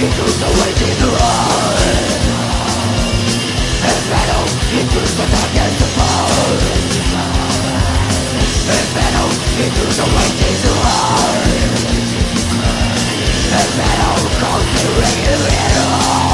into the waiting road And battle into the darkness of power And battle into the waiting road And battle calls the regular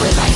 Right.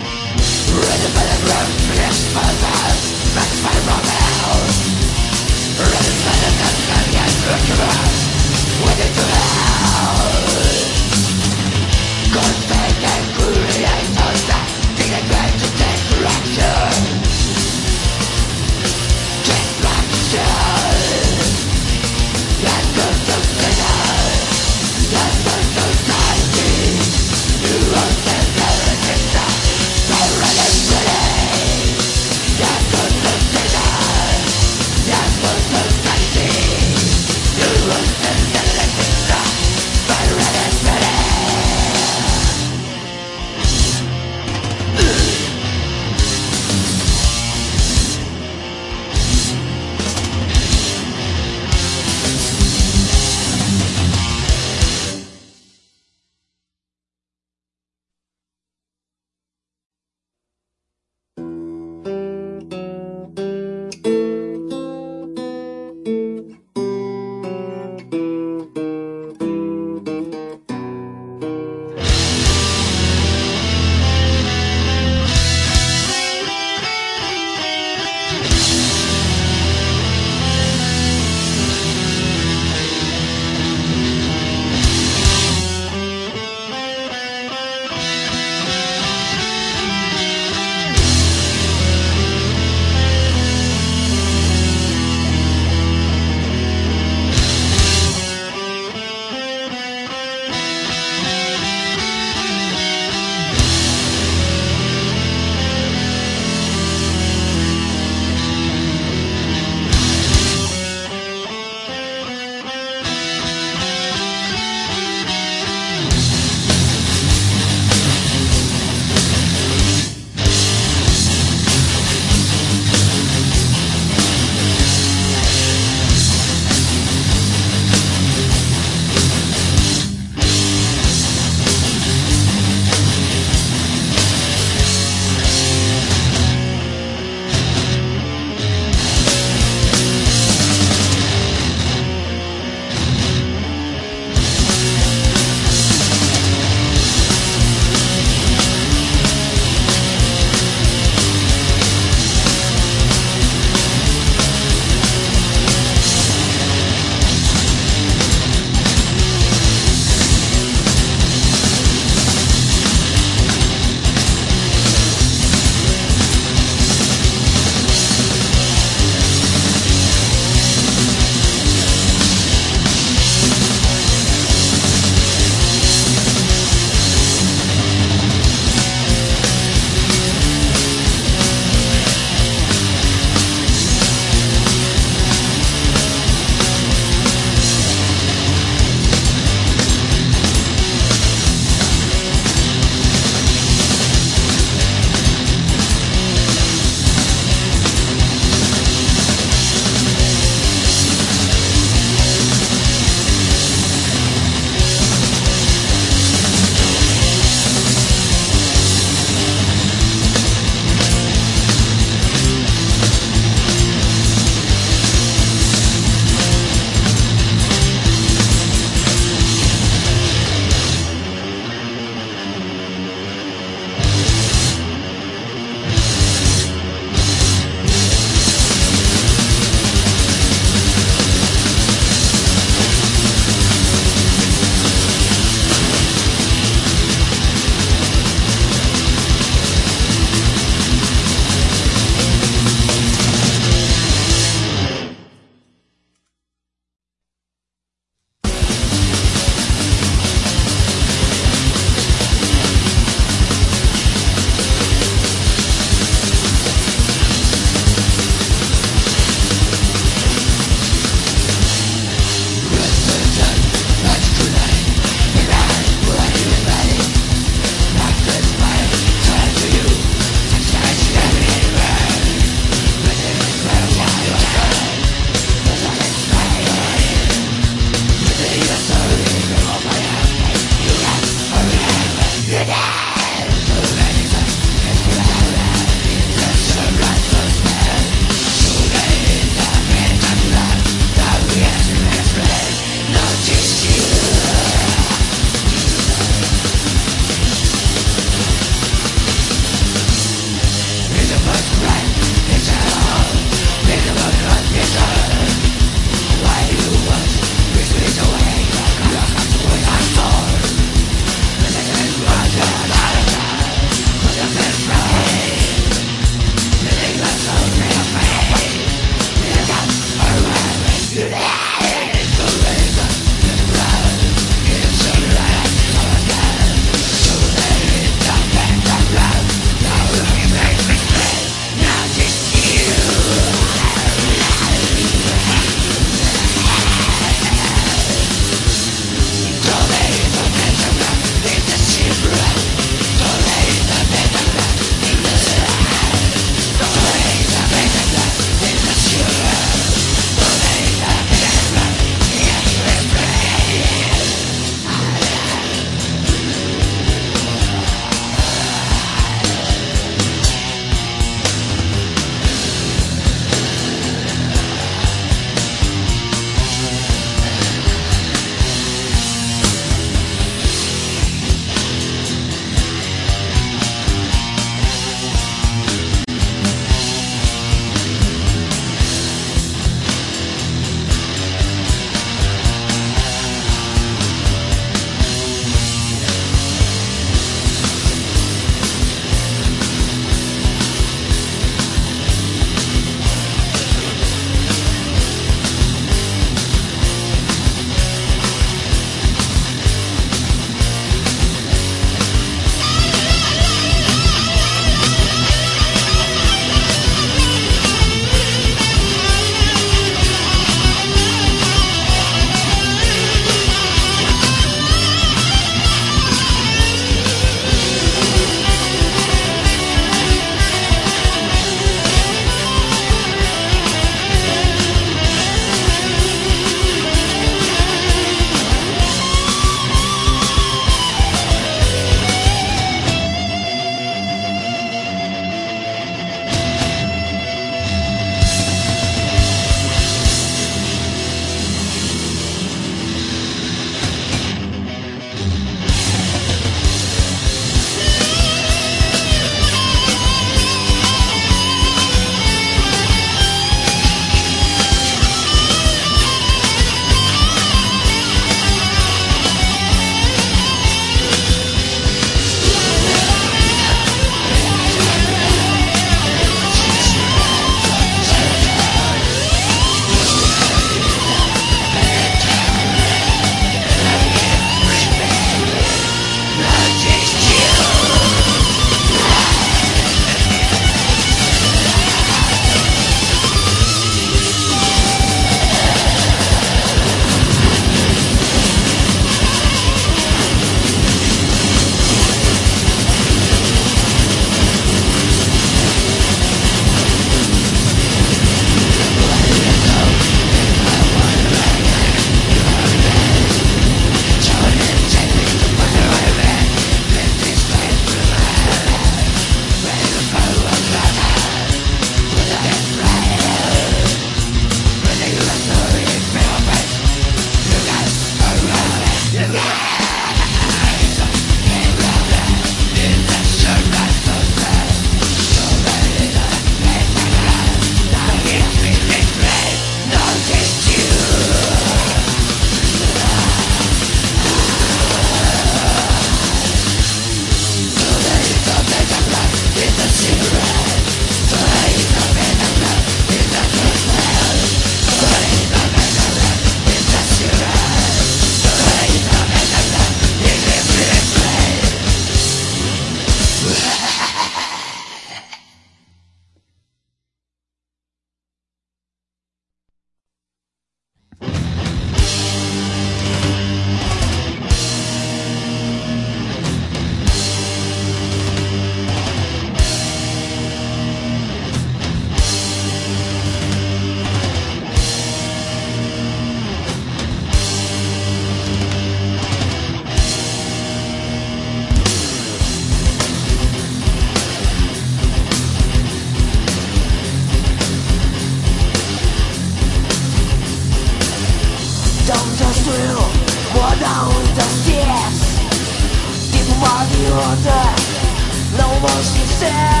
você serve.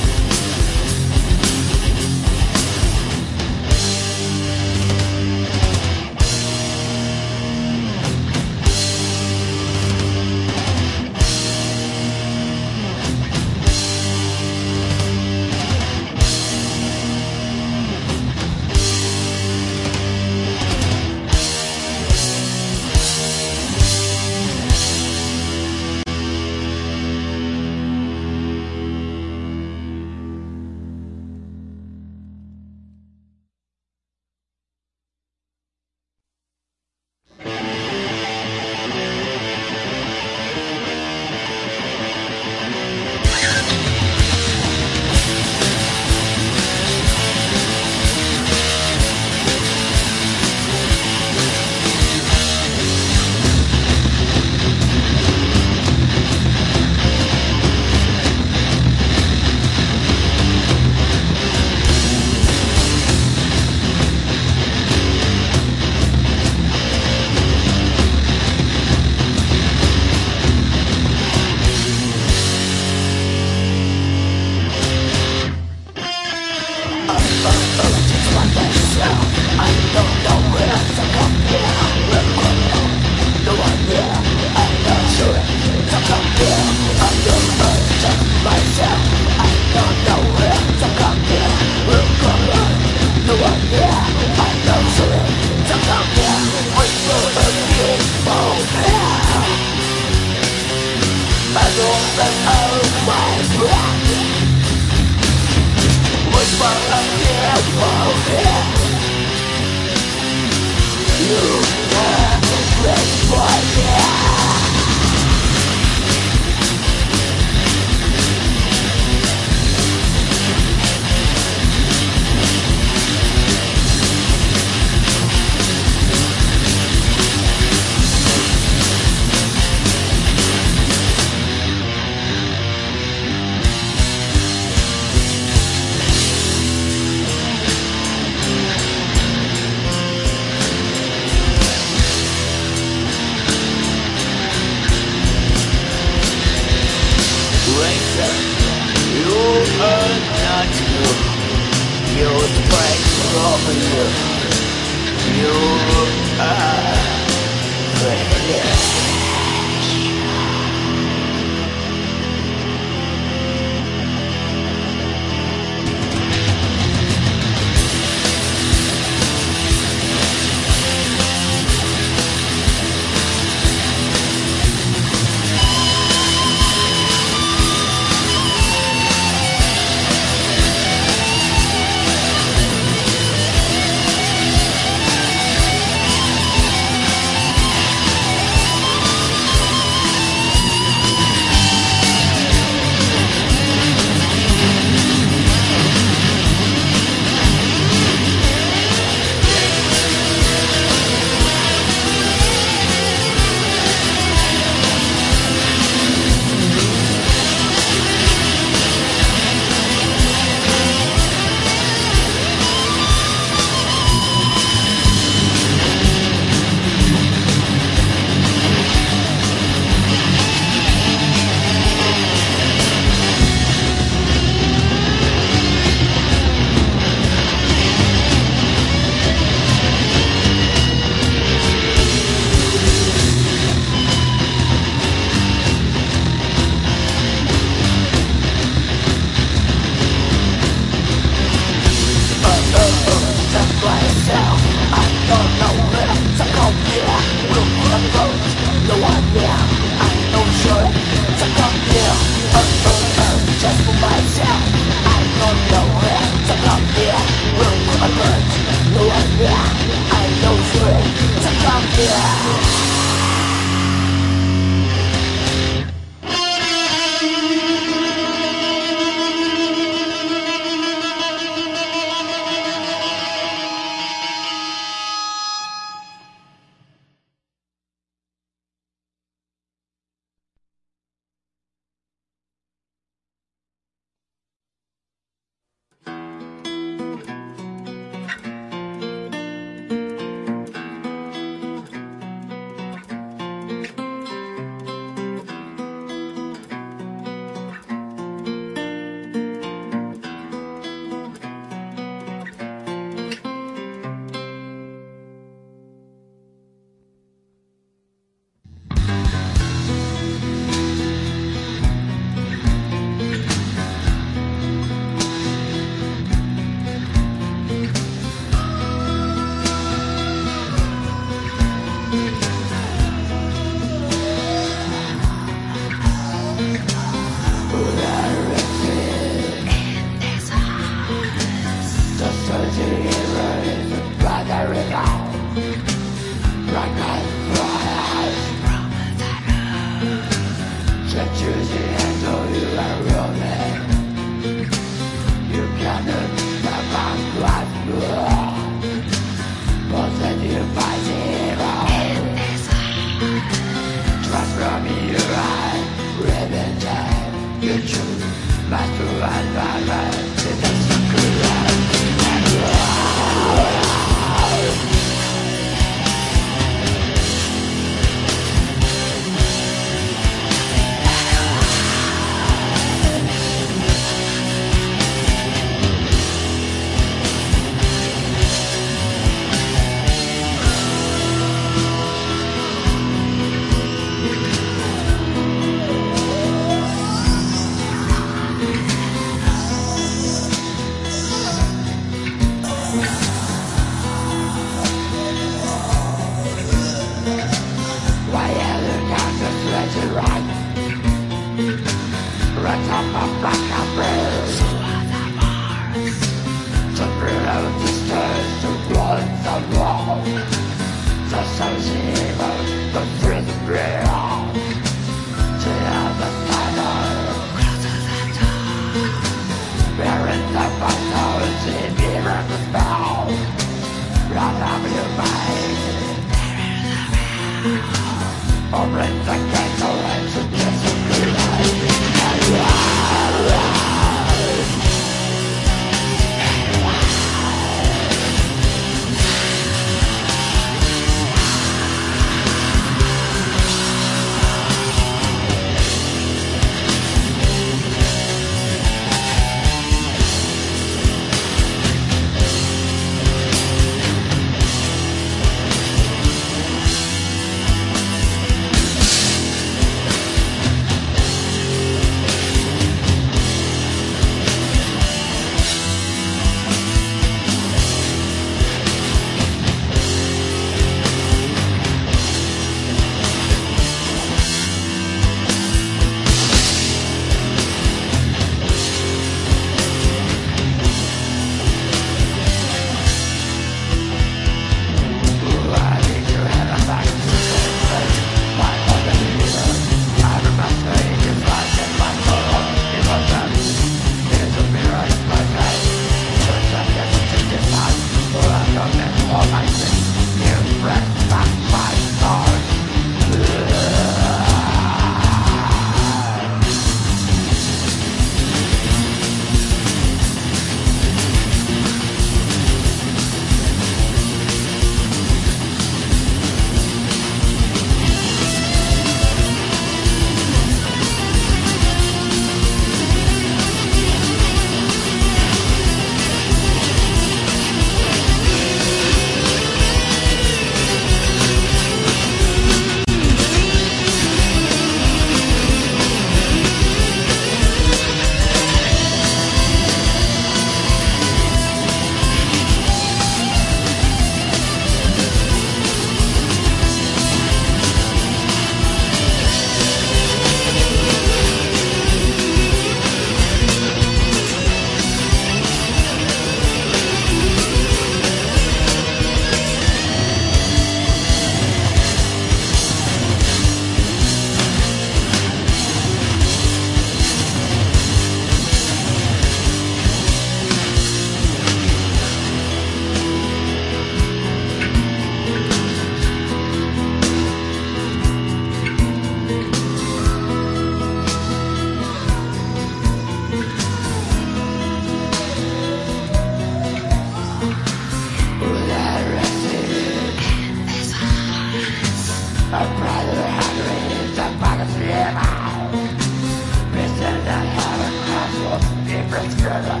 Let's up.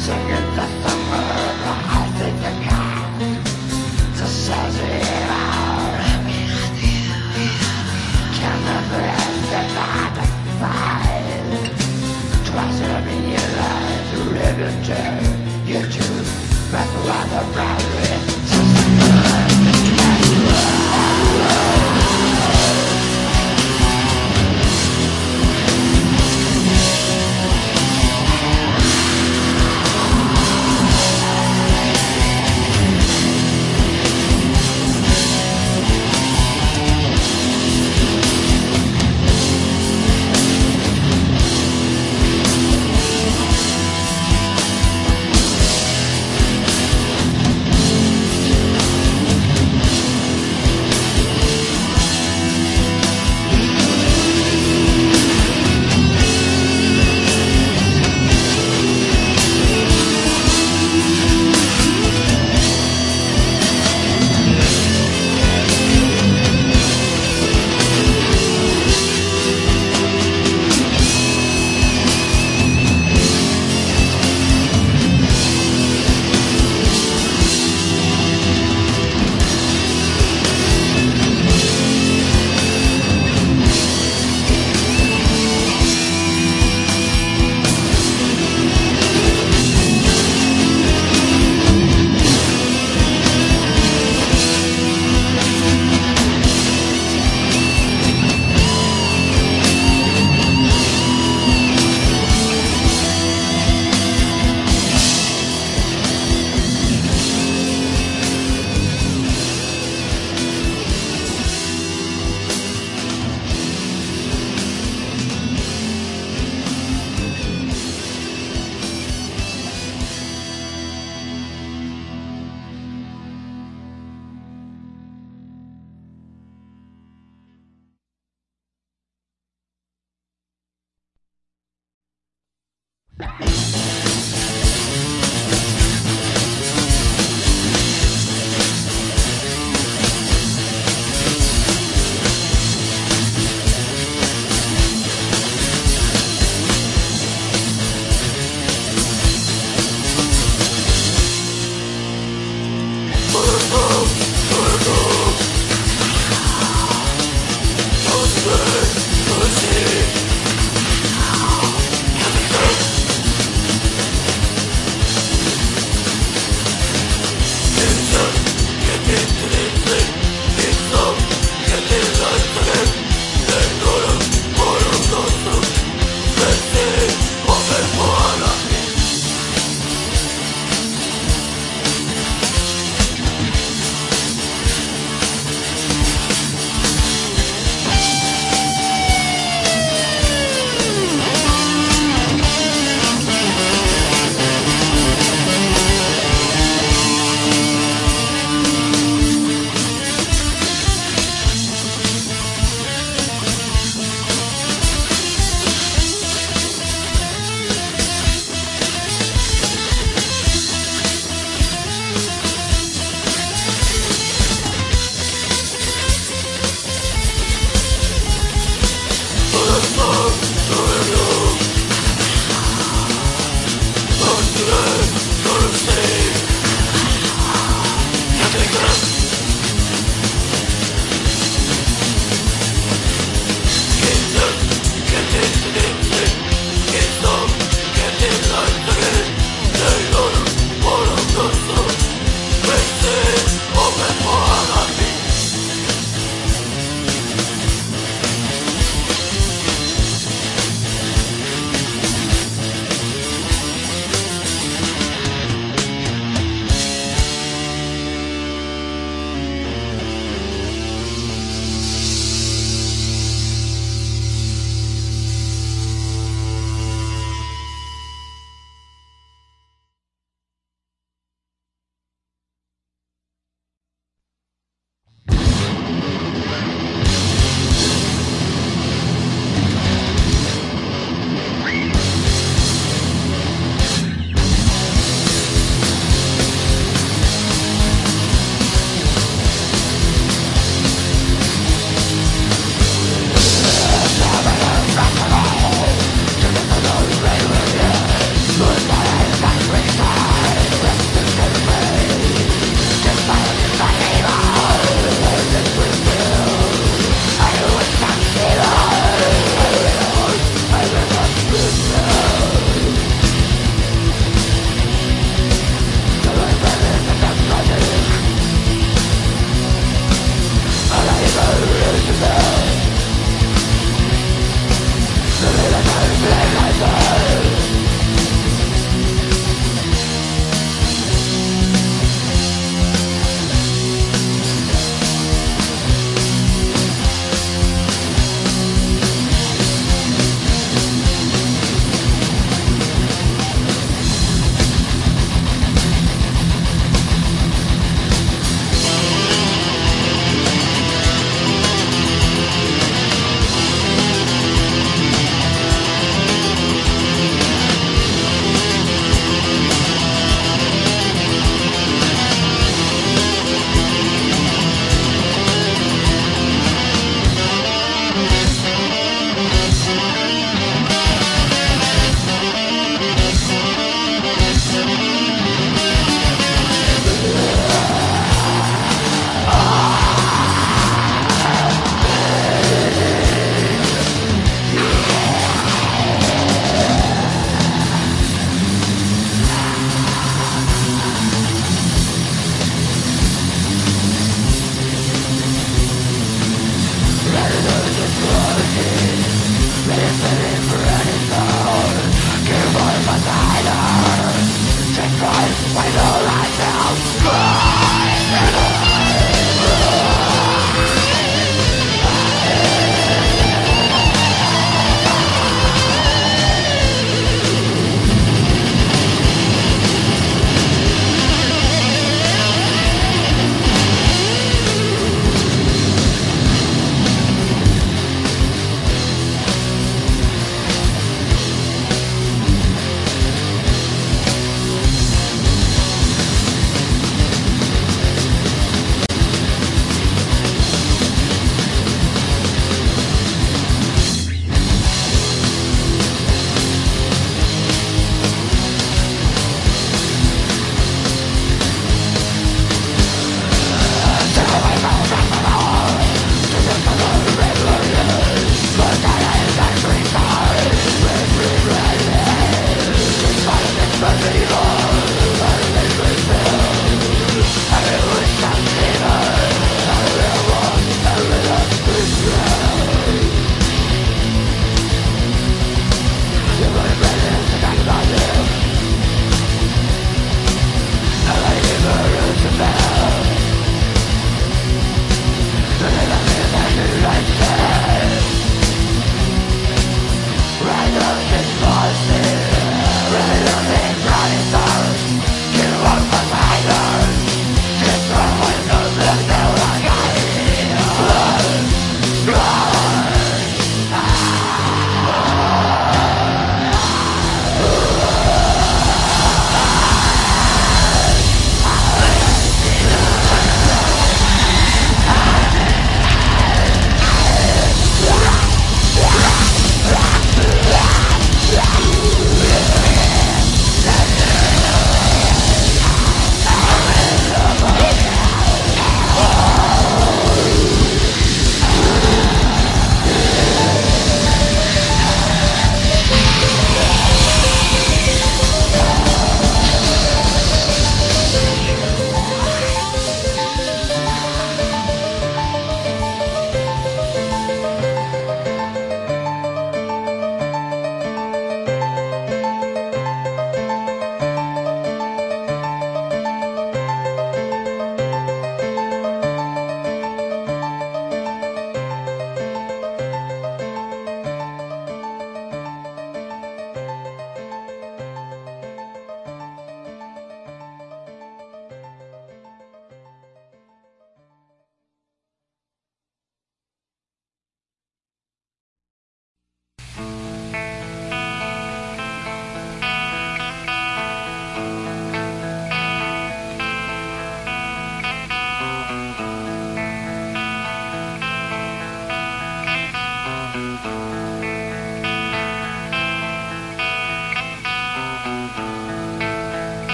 Sing it